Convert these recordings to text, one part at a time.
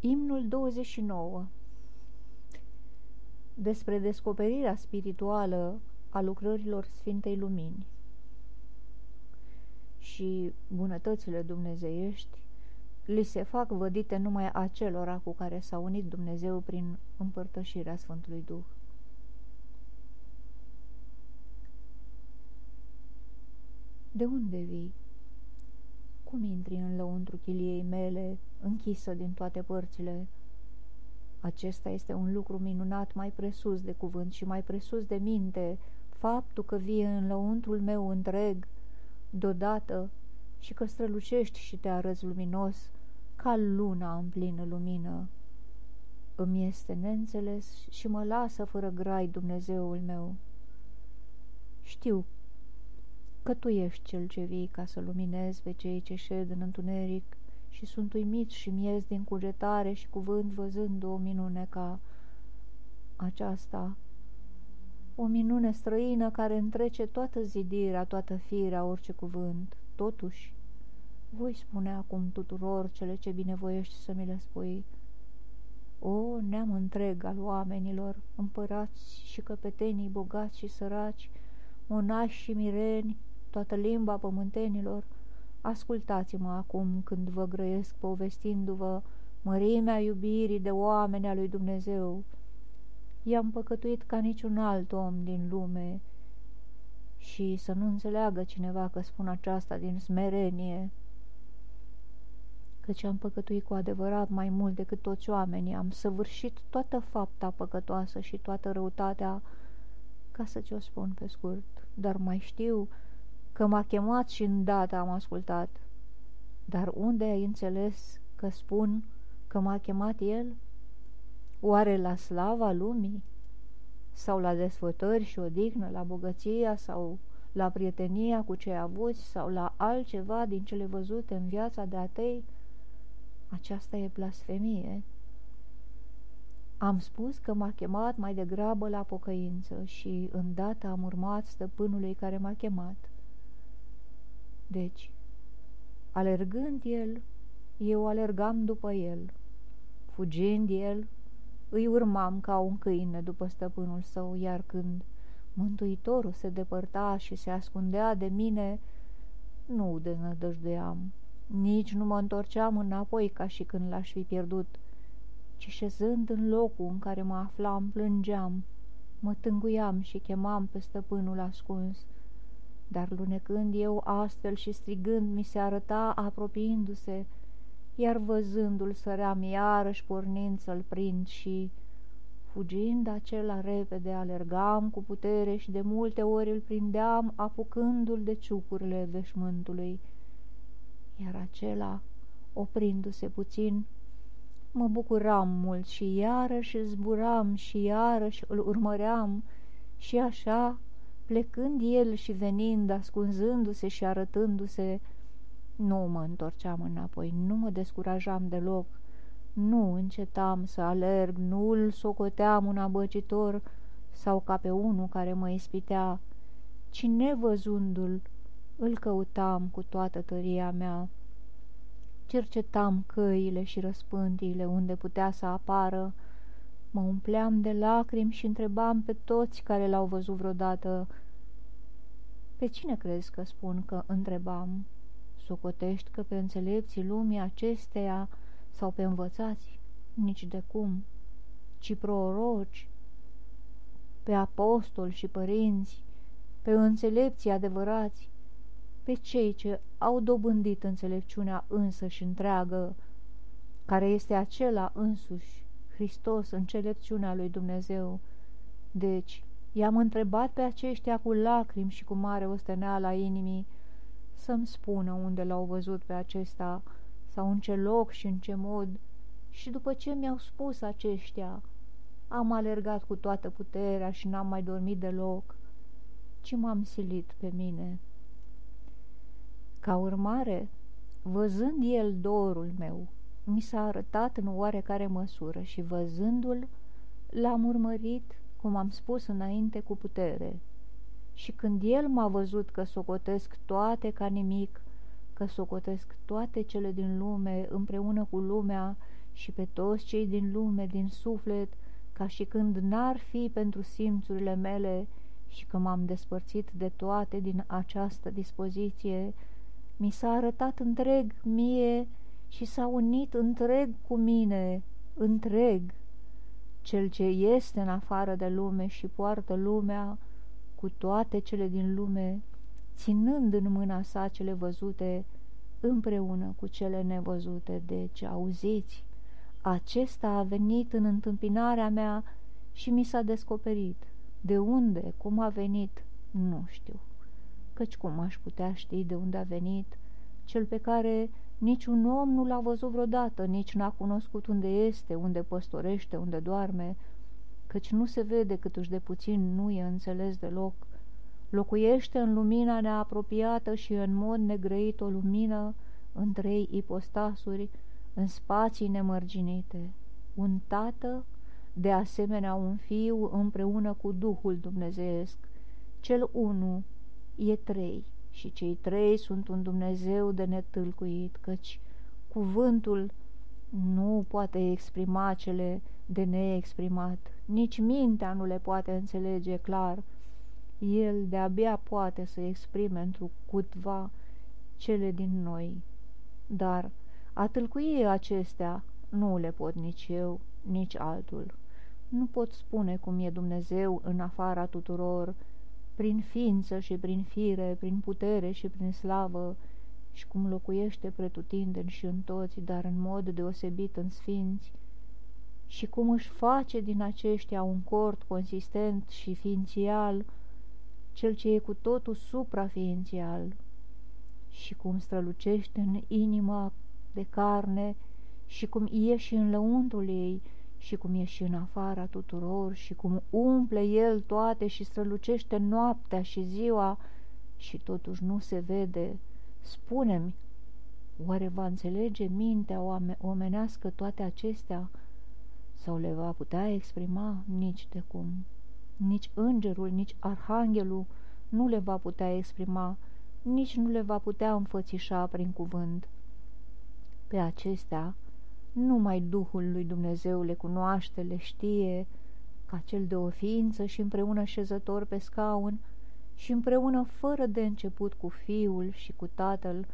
Imnul 29 Despre descoperirea spirituală a lucrărilor Sfintei Lumini și bunătățile dumnezeiești li se fac vădite numai acelora cu care s-a unit Dumnezeu prin împărtășirea Sfântului Duh. De unde vii? Cum intri în lăuntru chiliei mele, închisă din toate părțile? Acesta este un lucru minunat mai presus de cuvânt și mai presus de minte, faptul că vii în lăuntrul meu întreg, deodată, și că strălucești și te arăți luminos, ca luna în plină lumină. Îmi este neînțeles și mă lasă fără grai Dumnezeul meu. Știu că Tu ești Cel ce vii ca să luminezi pe cei ce șed în întuneric și sunt uimiți și miez din cugetare și cuvânt văzând o minune ca aceasta, o minune străină care întrece toată zidirea, toată firea, orice cuvânt. Totuși, voi spune acum tuturor cele ce binevoiești să mi le spui. O, neam întreg al oamenilor, împărați și căpetenii bogați și săraci, monași și mireni, toată limba pământenilor, ascultați-mă acum când vă grăiesc povestindu-vă mărimea iubirii de oameni a lui Dumnezeu. I-am păcătuit ca niciun alt om din lume și să nu înțeleagă cineva că spun aceasta din smerenie, căci am păcătuit cu adevărat mai mult decât toți oamenii, am săvârșit toată fapta păcătoasă și toată răutatea, ca să ți-o spun pe scurt, dar mai știu că m-a chemat și îndată am ascultat. Dar unde ai înțeles că spun că m-a chemat el? Oare la slava lumii? Sau la desfătări și odihnă, la bogăția sau la prietenia cu cei avuți sau la altceva din cele văzute în viața de atei? Aceasta e blasfemie. Am spus că m-a chemat mai degrabă la pocăință și îndată am urmat stăpânului care m-a chemat. Deci, alergând el, eu alergam după el. Fugind el, îi urmam ca un câine după stăpânul său, iar când Mântuitorul se depărta și se ascundea de mine, nu de nădăjduiam, nici nu mă întorceam înapoi ca și când l-aș fi pierdut, ci șezând în locul în care mă aflam, plângeam, mă tânguiam și chemam pe stăpânul ascuns, dar lunecând eu astfel și strigând mi se arăta apropiindu-se, iar văzându-l săream iarăși pornind să-l prind și, fugind acela repede, alergam cu putere și de multe ori îl prindeam apucându-l de ciucurile veșmântului, iar acela, oprindu-se puțin, mă bucuram mult și iarăși zburam și iarăși îl urmăream și așa Plecând el și venind, ascunzându-se și arătându-se, nu mă întorceam înapoi, nu mă descurajam deloc, nu încetam să alerg, nu îl socoteam un abăcitor sau ca pe unul care mă ispitea, ci nevăzându-l, îl căutam cu toată tăria mea. Cercetam căile și răspântiile unde putea să apară, Mă umpleam de lacrimi și întrebam pe toți care l-au văzut vreodată. Pe cine crezi că spun că întrebam? Socotești că pe înțelepții lumii acesteia sau pe învățați? Nici de cum, ci proroci, pe apostoli și părinți, pe înțelepții adevărați, pe cei ce au dobândit înțelepciunea însă și întreagă, care este acela însuși Hristos, înțelepciunea lui Dumnezeu. Deci, i-am întrebat pe aceștia cu lacrimi și cu mare osteneală a inimii să-mi spună unde l-au văzut pe acesta sau în ce loc și în ce mod și după ce mi-au spus aceștia, am alergat cu toată puterea și n-am mai dormit deloc, ci m-am silit pe mine. Ca urmare, văzând el dorul meu, mi s-a arătat în oarecare măsură și văzându-l, l-am urmărit, cum am spus înainte, cu putere. Și când el m-a văzut că socotesc toate ca nimic, că socotesc toate cele din lume împreună cu lumea și pe toți cei din lume, din suflet, ca și când n-ar fi pentru simțurile mele și că m-am despărțit de toate din această dispoziție, mi s-a arătat întreg mie și s-a unit întreg cu mine, întreg, cel ce este în afară de lume și poartă lumea cu toate cele din lume, ținând în mâna sa cele văzute împreună cu cele nevăzute, deci auziți, acesta a venit în întâmpinarea mea și mi s-a descoperit. De unde, cum a venit, nu știu, căci cum aș putea ști de unde a venit, cel pe care niciun om nu l-a văzut vreodată, nici n-a cunoscut unde este, unde păstorește, unde doarme, căci nu se vede câtuși de puțin nu e înțeles deloc. Locuiește în lumina neapropiată și în mod negrăit o lumină în trei ipostasuri, în spații nemărginite. Un tată, de asemenea un fiu împreună cu Duhul Dumnezeesc. Cel unu e trei și cei trei sunt un Dumnezeu de netâlcuit, căci cuvântul nu poate exprima cele de neexprimat, nici mintea nu le poate înțelege clar. El de-abia poate să exprime într cutva cele din noi. Dar a tâlcui acestea nu le pot nici eu, nici altul. Nu pot spune cum e Dumnezeu în afara tuturor, prin ființă și prin fire, prin putere și prin slavă, și cum locuiește pretutindeni și în toți, dar în mod deosebit în sfinți, și cum își face din aceștia un cort consistent și ființial, cel ce e cu totul supraființial, și cum strălucește în inima de carne, și cum e și în lăuntul ei, și cum e și în afara tuturor și cum umple el toate și strălucește noaptea și ziua și totuși nu se vede. Spune-mi, oare va înțelege mintea omenească toate acestea sau le va putea exprima nici de cum? Nici îngerul, nici arhanghelul nu le va putea exprima, nici nu le va putea înfățișa prin cuvânt. Pe acestea, numai Duhul lui Dumnezeu le cunoaște, le știe, ca cel de o ființă și împreună șezător pe scaun și împreună fără de început cu Fiul și cu Tatăl.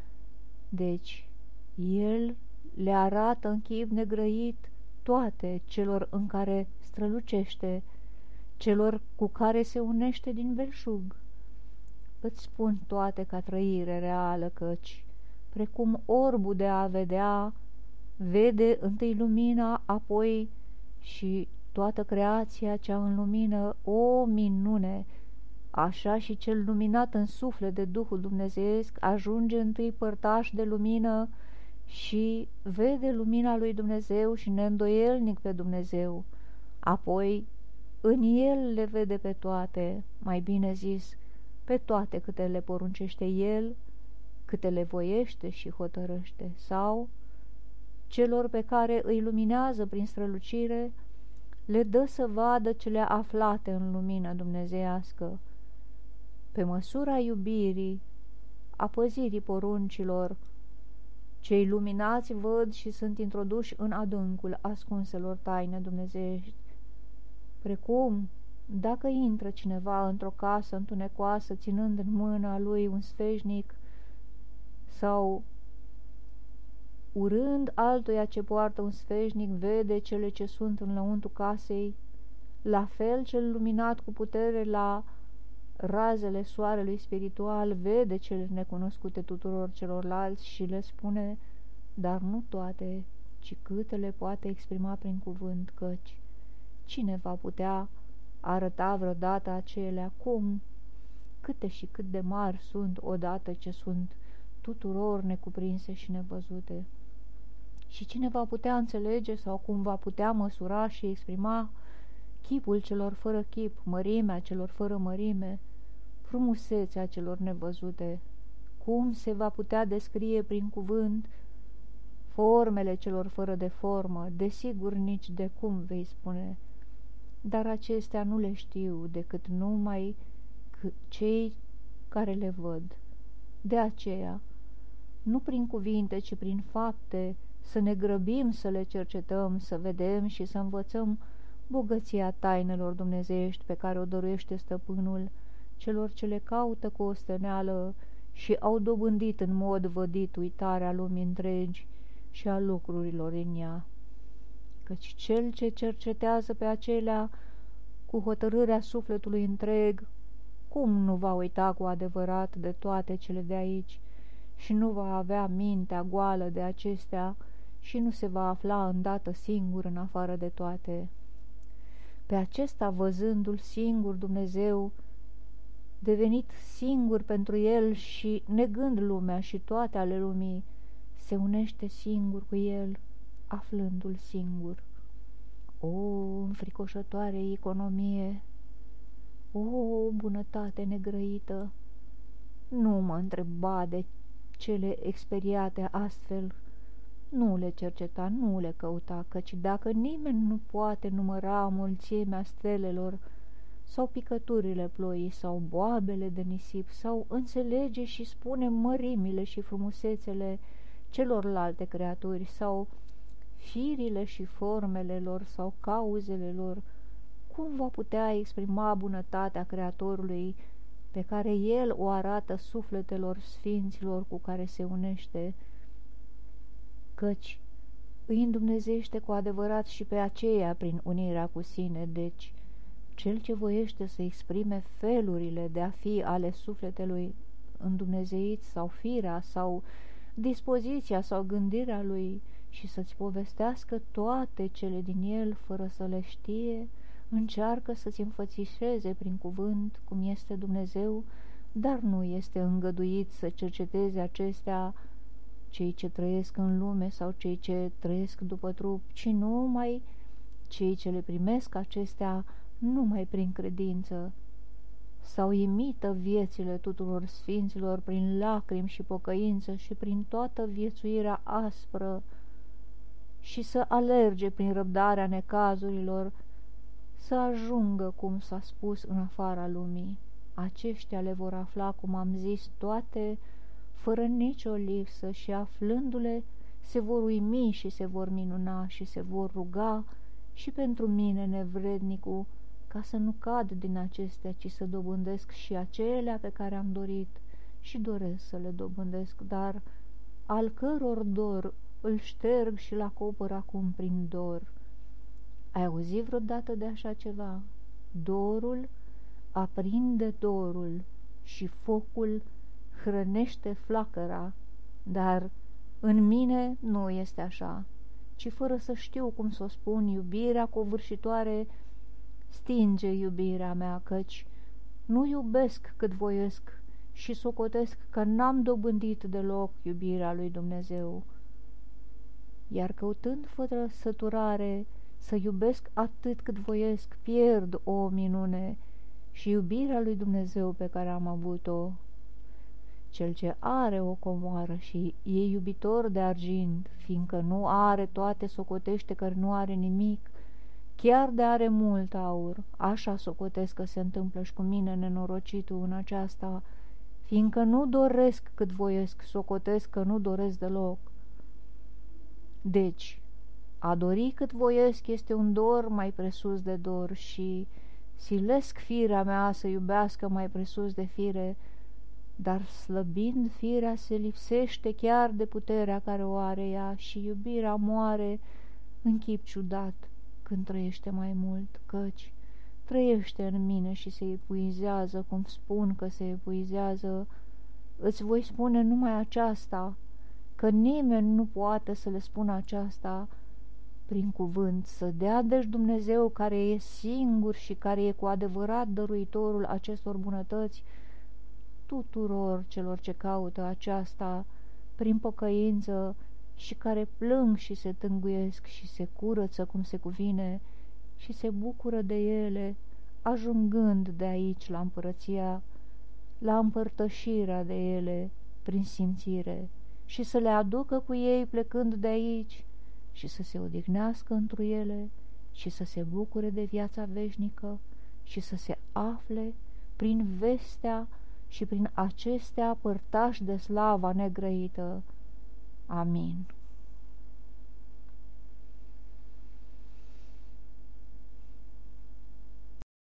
Deci, El le arată în chip negrăit toate celor în care strălucește, celor cu care se unește din belșug. Îți spun toate ca trăire reală, căci, precum orbul de a vedea, vede întâi lumina, apoi și toată creația cea în lumină, o minune! Așa și cel luminat în suflet de Duhul Dumnezeesc ajunge întâi părtaș de lumină și vede lumina lui Dumnezeu și neîndoielnic pe Dumnezeu. Apoi în el le vede pe toate, mai bine zis, pe toate câte le poruncește el, câte le voiește și hotărăște, sau celor pe care îi luminează prin strălucire, le dă să vadă cele aflate în lumină dumnezeiască. Pe măsura iubirii, a păzirii poruncilor, cei luminați văd și sunt introduși în adâncul ascunselor taine dumnezeiești, precum dacă intră cineva într-o casă întunecoasă, ținând în mâna lui un sfeșnic sau urând altuia ce poartă un sfeșnic, vede cele ce sunt în lăuntul casei, la fel cel luminat cu putere la razele soarelui spiritual vede cele necunoscute tuturor celorlalți și le spune, dar nu toate, ci câte le poate exprima prin cuvânt, căci cine va putea arăta vreodată acelea cum, câte și cât de mari sunt odată ce sunt tuturor necuprinse și nevăzute. Și cine va putea înțelege sau cum va putea măsura și exprima chipul celor fără chip, mărimea celor fără mărime, frumusețea celor nevăzute, cum se va putea descrie prin cuvânt formele celor fără de formă, desigur nici de cum vei spune, dar acestea nu le știu decât numai cei care le văd. De aceea, nu prin cuvinte, ci prin fapte, să ne grăbim să le cercetăm, să vedem și să învățăm bogăția tainelor dumnezeiești pe care o dorește stăpânul celor ce le caută cu osteneală și au dobândit în mod vădit uitarea lumii întregi și a lucrurilor în ea. Căci cel ce cercetează pe acelea cu hotărârea sufletului întreg, cum nu va uita cu adevărat de toate cele de aici și nu va avea mintea goală de acestea și nu se va afla îndată singur în afară de toate. Pe acesta văzându-l singur Dumnezeu, devenit singur pentru el și negând lumea și toate ale lumii, se unește singur cu el, aflându-l singur. O, înfricoșătoare economie! O, bunătate negrăită! Nu mă întreba de cele experiate astfel, nu le cerceta, nu le căuta, căci dacă nimeni nu poate număra mulțimea stelelor, sau picăturile ploii, sau boabele de nisip, sau înțelege și spune mărimile și frumusețele celorlalte creaturi, sau firile și formele lor, sau cauzele lor, cum va putea exprima bunătatea Creatorului pe care El o arată sufletelor sfinților cu care se unește, căci îi îndumnezește cu adevărat și pe aceea prin unirea cu sine, deci cel ce voiește să exprime felurile de a fi ale sufletelui îndumnezeit sau firea sau dispoziția sau gândirea lui și să-ți povestească toate cele din el fără să le știe, încearcă să-ți înfățișeze prin cuvânt cum este Dumnezeu, dar nu este îngăduit să cerceteze acestea cei ce trăiesc în lume sau cei ce trăiesc după trup, ci numai cei ce le primesc acestea numai prin credință, sau imită viețile tuturor sfinților prin lacrimi și pocăință și prin toată viețuirea aspră și să alerge prin răbdarea necazurilor, să ajungă, cum s-a spus, în afara lumii. Aceștia le vor afla, cum am zis, toate fără nicio lipsă și aflându-le se vor uimi și se vor minuna și se vor ruga și pentru mine, nevrednicul, ca să nu cad din acestea, ci să dobândesc și acelea pe care am dorit și doresc să le dobândesc, dar al căror dor îl șterg și-l acopăr acum prin dor. Ai auzit vreodată de așa ceva? Dorul aprinde dorul și focul hrănește flacăra, dar în mine nu este așa, ci fără să știu cum să o spun, iubirea covârșitoare stinge iubirea mea, căci nu iubesc cât voiesc și socotesc că n-am dobândit deloc iubirea lui Dumnezeu. Iar căutând fără săturare să iubesc atât cât voiesc, pierd o minune și iubirea lui Dumnezeu pe care am avut-o. Cel ce are o comoară și e iubitor de argint, fiindcă nu are toate, socotește că nu are nimic, Chiar de are mult aur, așa socotesc că se întâmplă și cu mine nenorocitul în aceasta, fiindcă nu doresc cât voiesc, socotesc că nu doresc deloc. Deci, a dori cât voiesc este un dor mai presus de dor și silesc firea mea să iubească mai presus de fire, dar slăbind firea se lipsește chiar de puterea care o are ea și iubirea moare în chip ciudat când trăiește mai mult, căci trăiește în mine și se epuizează, cum spun că se epuizează, îți voi spune numai aceasta, că nimeni nu poate să le spună aceasta prin cuvânt, să dea deci Dumnezeu care e singur și care e cu adevărat dăruitorul acestor bunătăți tuturor celor ce caută aceasta prin pocăință și care plâng și se tânguiesc și se curăță cum se cuvine și se bucură de ele, ajungând de aici la împărăția, la împărtășirea de ele prin simțire și să le aducă cu ei plecând de aici și să se odihnească întru ele și să se bucure de viața veșnică și să se afle prin vestea și prin acestea părtași de slava negrăită Amin.